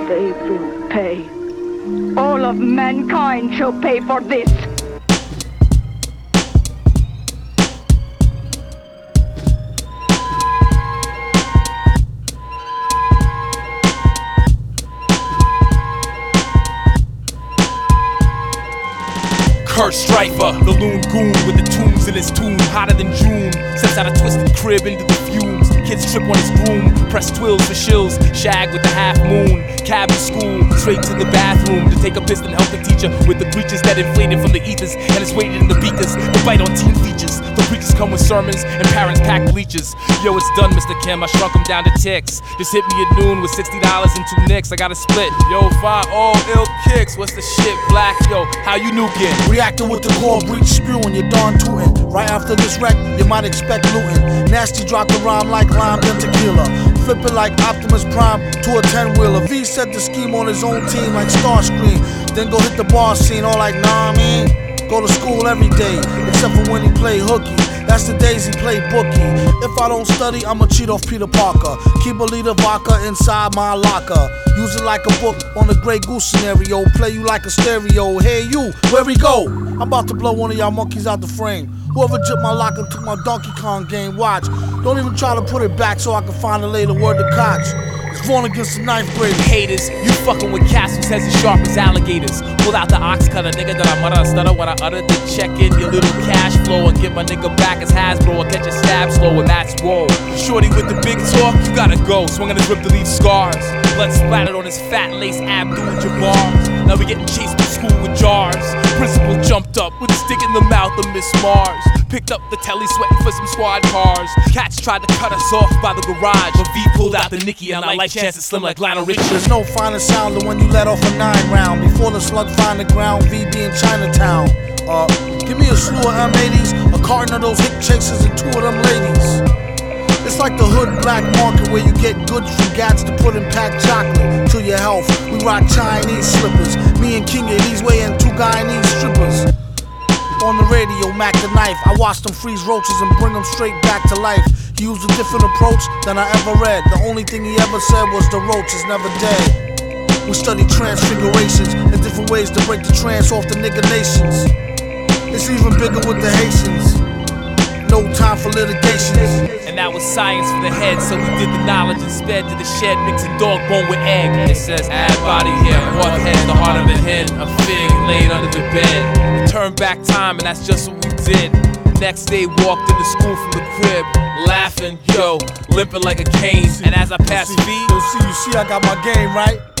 They will pay. All of mankind shall pay for this. Kurt Strifer, the loon goon with the tunes in his tomb, hotter than June. Sets out a twisted crib into the fumes. Kids trip on his broom, press twills for shills. Shag with the half moon, cabin school, straight to the bathroom to take a piss and help the teacher with the breeches that inflated from the ethers and is weighted in the beakers. The bite on teen features. The preachers come with sermons and parents pack bleachers. Yo, it's done, Mr. Kim. I shrunk him down to ticks. Just hit me at noon with $60 and two nicks. I got a split. Yo, fine, all ill kicks. What's the shit, black? Yo, how you new nuking? Reacting with the core breach spewing, you're darn tootin'. Right after this wreck, you might expect looting. Nasty drop the rhyme like lime then tequila. Flip it like Optimus Prime to a 10 wheeler. V set the scheme on his own team like Starscream. Then go hit the bar scene, all like, nah, I mean. Go to school every day, except for when he play hooky. That's the days he play bookie. If I don't study, I'ma cheat off Peter Parker. Keep a liter vodka inside my locker. Use it like a book on the Grey Goose scenario. Play you like a stereo. Hey you, where we go? I'm about to blow one of y'all monkeys out the frame. Whoever jipped my locker took my Donkey Kong game. Watch. Don't even try to put it back so I can find a later word to Koch. Vaughn against the ninth grade. haters. You fucking with who says as sharp as alligators. Pull out the ox cutter, nigga, that I mutter and stutter when I utter the check in your little cash flow and get my nigga back as Hasbro or catch a stab slow and that's whoa. Shorty with the big talk, you gotta go. Swinging his whip to leave scars. Blood splattered on his fat lace Abdul Jabbar. Now we getting chased to school with jars. Principal jumped up with a stick in the mouth of Miss Mars. Picked up the telly sweating for some squad cars. Cats tried to cut us off by the garage, but V pulled out the Nicky and our life chances slim like Lionel Richie. There's no finer sound than when you let off a nine round. Before the slug find the ground, VB in Chinatown. Uh, give me a slew of M80s, a carton of those hick chasers, and two of them ladies. It's like the hood black market where you get goods from gats to put in packed chocolate to your health. We rock Chinese slippers. Me and King of these weighing two Guyanese strippers. On the radio, Mack the knife. I watch them freeze roaches and bring them straight back to life. He used a different approach than I ever read. The only thing he ever said was the roach is never dead. We study transfigurations and different ways to break the trance off the nigga nations. It's even bigger with the Haitians. No time for litigation. And that was science for the head, so we did the knowledge and sped to the shed, mixing dog bone with egg. It says, add body here, what head, the heart of a hen, a fig laid under the bed. We turned back time, and that's just what we did. Next day, walked into school from the crib, laughing, yo, limping like a cane. And as I passed V, Yo, see, you see, I got my game right.